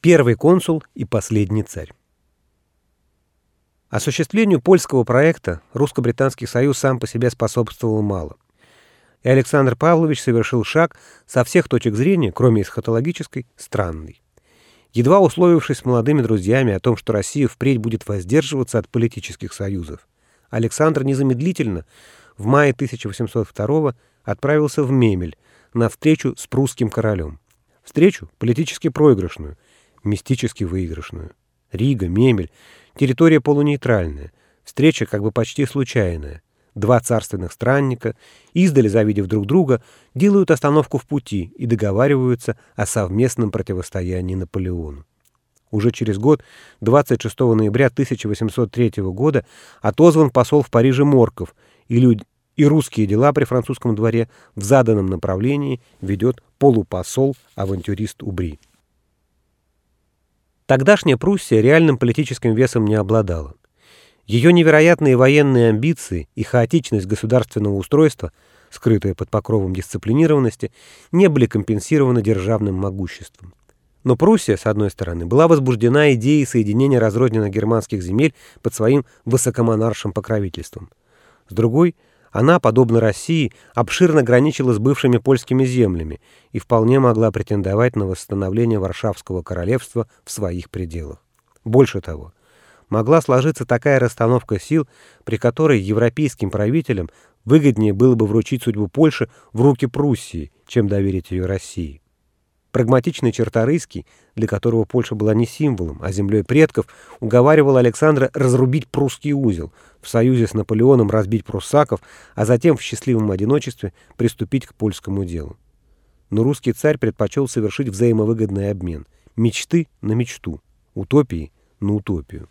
Первый консул и последний царь. Осуществлению польского проекта русско-британский союз сам по себе способствовал мало. И Александр Павлович совершил шаг со всех точек зрения, кроме эсхатологической, странный. Едва условившись с молодыми друзьями о том, что Россия впредь будет воздерживаться от политических союзов, Александр незамедлительно в мае 1802 отправился в Мемель на встречу с прусским королем. Встречу политически проигрышную – мистически выигрышную. Рига, Мемель, территория полунейтральная, встреча как бы почти случайная. Два царственных странника, издали завидев друг друга, делают остановку в пути и договариваются о совместном противостоянии Наполеону. Уже через год, 26 ноября 1803 года, отозван посол в Париже Морков, и, люди, и русские дела при французском дворе в заданном направлении ведет полупосол-авантюрист Убри. Тогдашняя Пруссия реальным политическим весом не обладала. Ее невероятные военные амбиции и хаотичность государственного устройства, скрытые под покровом дисциплинированности, не были компенсированы державным могуществом. Но Пруссия, с одной стороны, была возбуждена идеей соединения разрозненных германских земель под своим высокомонаршим покровительством. С другой – она, подобно России, обширно граничила с бывшими польскими землями и вполне могла претендовать на восстановление Варшавского королевства в своих пределах. Больше того, могла сложиться такая расстановка сил, при которой европейским правителям выгоднее было бы вручить судьбу Польши в руки Пруссии, чем доверить ее России. Прагматичный Черторийский, для которого Польша была не символом, а землей предков, уговаривал Александра разрубить прусский узел, в союзе с Наполеоном разбить пруссаков, а затем в счастливом одиночестве приступить к польскому делу. Но русский царь предпочел совершить взаимовыгодный обмен. Мечты на мечту, утопии на утопию.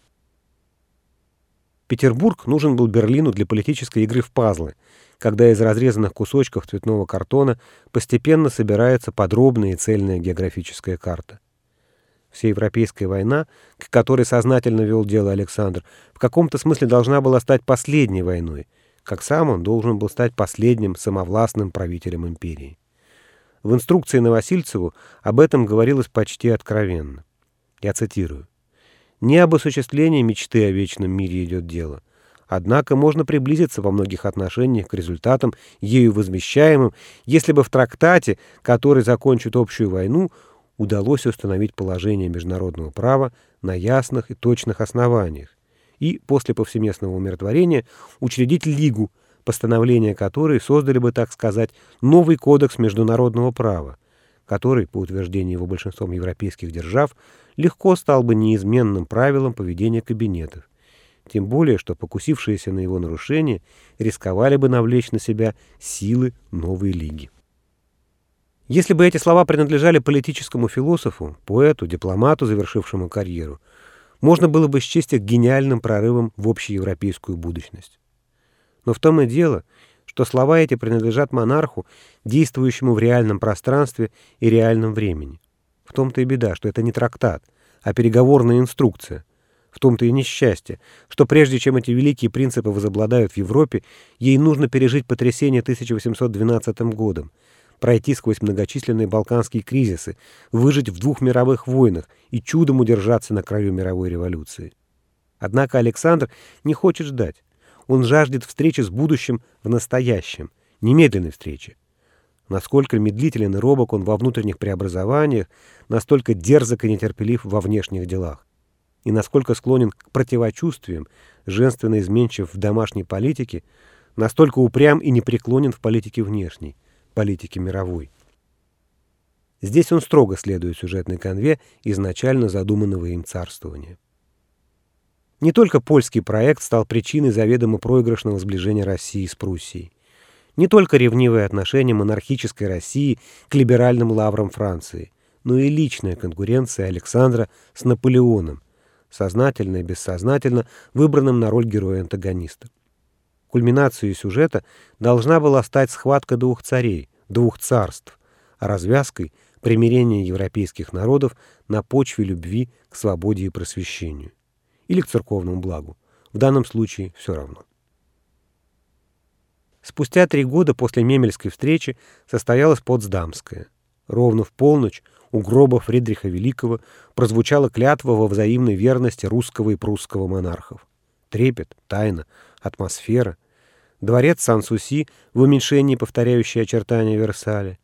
Петербург нужен был Берлину для политической игры в пазлы – когда из разрезанных кусочков цветного картона постепенно собирается подробная и цельная географическая карта. Всеевропейская война, к которой сознательно вел дело Александр, в каком-то смысле должна была стать последней войной, как сам он должен был стать последним самовластным правителем империи. В инструкции Новосильцеву об этом говорилось почти откровенно. Я цитирую. «Не об осуществлении мечты о вечном мире идет дело, Однако можно приблизиться во многих отношениях к результатам, ею возмещаемым, если бы в трактате, который закончит общую войну, удалось установить положение международного права на ясных и точных основаниях, и после повсеместного умиротворения учредить Лигу, постановления которой создали бы, так сказать, новый кодекс международного права, который, по утверждению его большинством европейских держав, легко стал бы неизменным правилом поведения кабинетов тем более, что покусившиеся на его нарушение рисковали бы навлечь на себя силы новой лиги. Если бы эти слова принадлежали политическому философу, поэту, дипломату, завершившему карьеру, можно было бы счесть их гениальным прорывом в общеевропейскую будущность. Но в том и дело, что слова эти принадлежат монарху, действующему в реальном пространстве и реальном времени. В том-то и беда, что это не трактат, а переговорная инструкция, в том-то и несчастье, что прежде чем эти великие принципы возобладают в Европе, ей нужно пережить потрясение 1812 годом, пройти сквозь многочисленные балканские кризисы, выжить в двух мировых войнах и чудом удержаться на краю мировой революции. Однако Александр не хочет ждать. Он жаждет встречи с будущим в настоящем, немедленной встречи. Насколько медлителен и робок он во внутренних преобразованиях, настолько дерзок и нетерпелив во внешних делах и насколько склонен к противочувствиям, женственно изменчив в домашней политике, настолько упрям и непреклонен в политике внешней, политике мировой. Здесь он строго следует сюжетной конве изначально задуманного им царствования. Не только польский проект стал причиной заведомо проигрышного сближения России с Пруссией. Не только ревнивое отношение монархической России к либеральным лаврам Франции, но и личная конкуренция Александра с Наполеоном, сознательно и бессознательно выбранным на роль героя-антагониста. Кульминацией сюжета должна была стать схватка двух царей, двух царств, а развязкой — примирение европейских народов на почве любви к свободе и просвещению. Или к церковному благу. В данном случае все равно. Спустя три года после Мемельской встречи состоялась Потсдамская. Ровно в полночь у гроба Фридриха Великого прозвучала клятва во взаимной верности русского и прусского монархов. Трепет, тайна, атмосфера, дворец Сан-Суси в уменьшении повторяющие очертания Версаля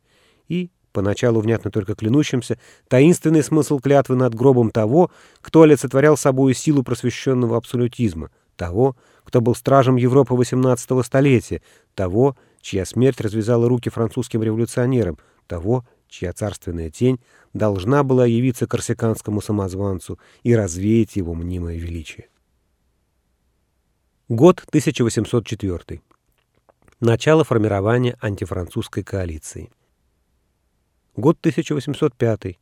и, поначалу внятно только клянущимся, таинственный смысл клятвы над гробом того, кто олицетворял собою силу просвещенного абсолютизма, того, кто был стражем Европы XVIII столетия, того, чья смерть развязала руки французским революционерам, того, чья царственная тень должна была явиться корсиканскому самозванцу и развеять его мнимое величие. Год 1804. Начало формирования антифранцузской коалиции. Год 1805.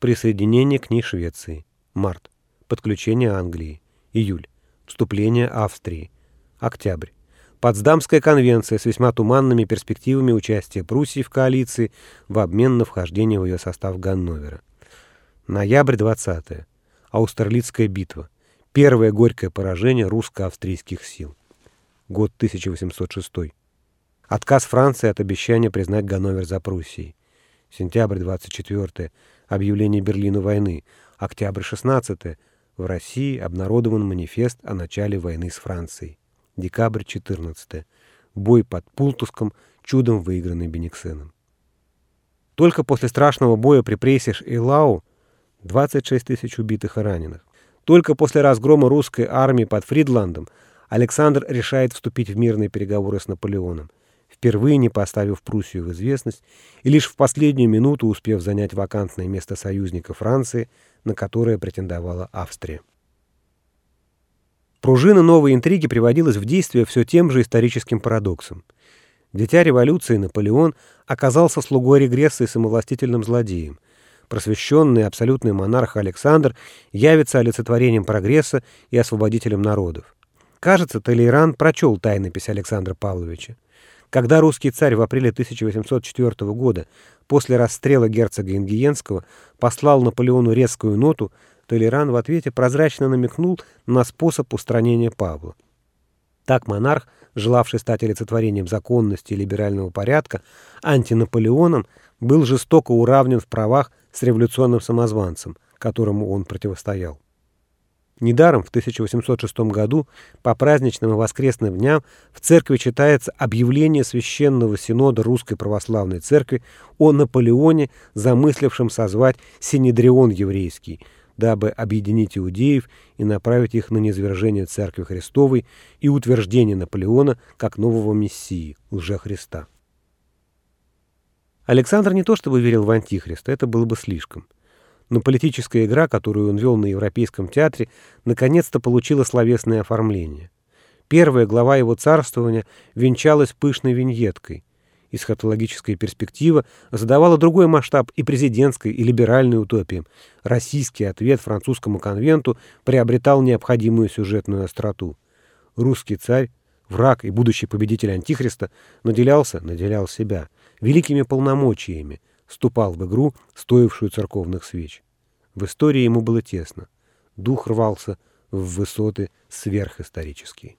Присоединение к ней Швеции. Март. Подключение Англии. Июль. Вступление Австрии. Октябрь. Потсдамская конвенция с весьма туманными перспективами участия Пруссии в коалиции в обмен на вхождение в ее состав Ганновера. Ноябрь 20. -е. Аустерлицкая битва. Первое горькое поражение русско-австрийских сил. Год 1806. Отказ Франции от обещания признать Ганновер за Пруссией. Сентябрь 24. Объявление Берлину войны. Октябрь 16. В России обнародован манифест о начале войны с Францией. Декабрь 14. Бой под Пултуском, чудом выигранный Бениксеном. Только после страшного боя при Прейсиш и Лау 26 тысяч убитых и раненых. Только после разгрома русской армии под Фридландом Александр решает вступить в мирные переговоры с Наполеоном, впервые не поставив Пруссию в известность и лишь в последнюю минуту успев занять вакантное место союзника Франции, на которое претендовала Австрия. Пружина новой интриги приводилась в действие все тем же историческим парадоксом. Дитя революции Наполеон оказался слугой регресса и самовластительным злодеем. Просвещенный абсолютный монарх Александр явится олицетворением прогресса и освободителем народов. Кажется, Толейран прочел тайнопись Александра Павловича. Когда русский царь в апреле 1804 года после расстрела герцога Ингиенского послал Наполеону резкую ноту, Толеран в ответе прозрачно намекнул на способ устранения Павла. Так монарх, желавший стать олицетворением законности и либерального порядка, антинаполеоном, был жестоко уравнен в правах с революционным самозванцем, которому он противостоял. Недаром в 1806 году по праздничным и воскресным дням в церкви читается объявление Священного Синода Русской Православной Церкви о Наполеоне, замыслившем созвать Синедрион еврейский – дабы объединить иудеев и направить их на низвержение Церкви Христовой и утверждение Наполеона как нового Мессии, лже-Христа. Александр не то чтобы верил в Антихриста, это было бы слишком. Но политическая игра, которую он вел на Европейском театре, наконец-то получила словесное оформление. Первая глава его царствования венчалась пышной виньеткой – эсхатологическая перспектива задавала другой масштаб и президентской, и либеральной утопии. Российский ответ французскому конвенту приобретал необходимую сюжетную остроту. Русский царь, враг и будущий победитель Антихриста, наделялся, наделял себя, великими полномочиями, вступал в игру, стоившую церковных свеч. В истории ему было тесно. Дух рвался в высоты сверхисторические.